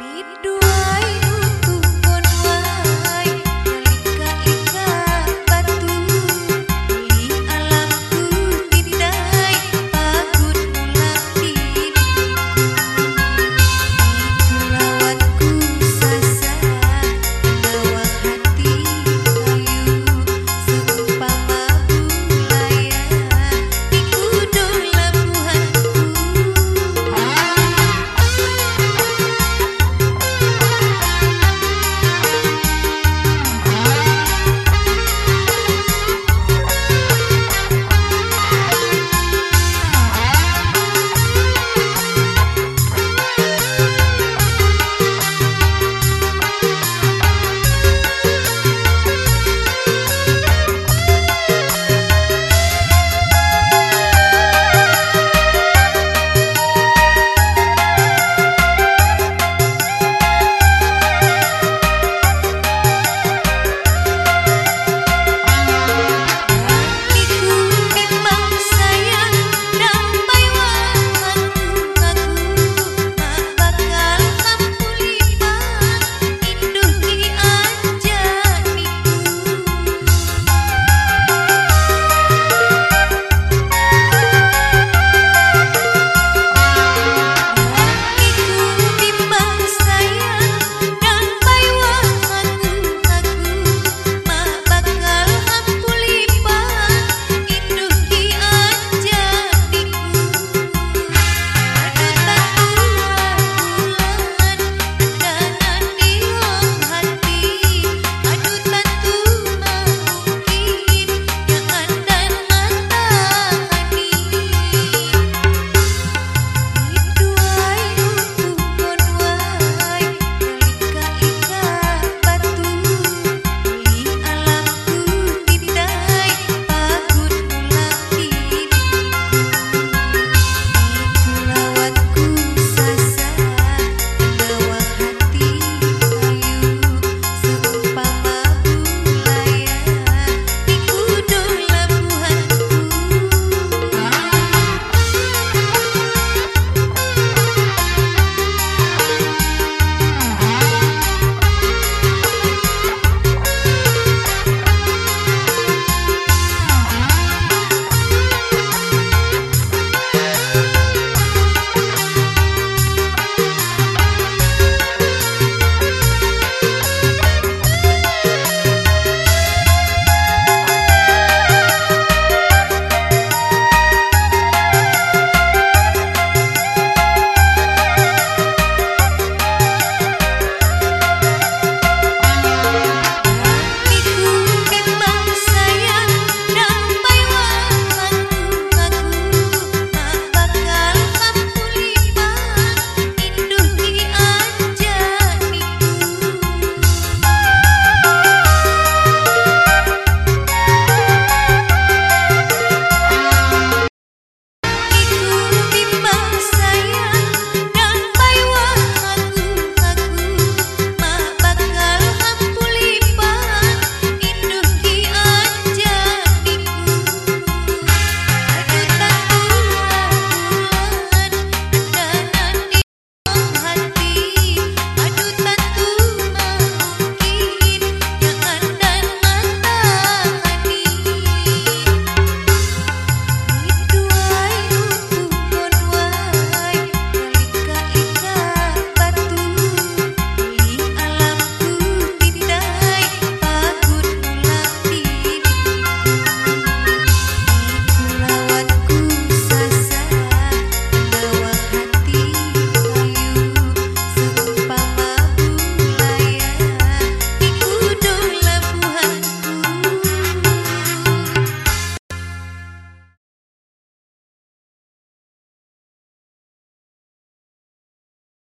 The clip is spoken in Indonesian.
Hidup